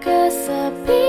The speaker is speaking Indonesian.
kesepian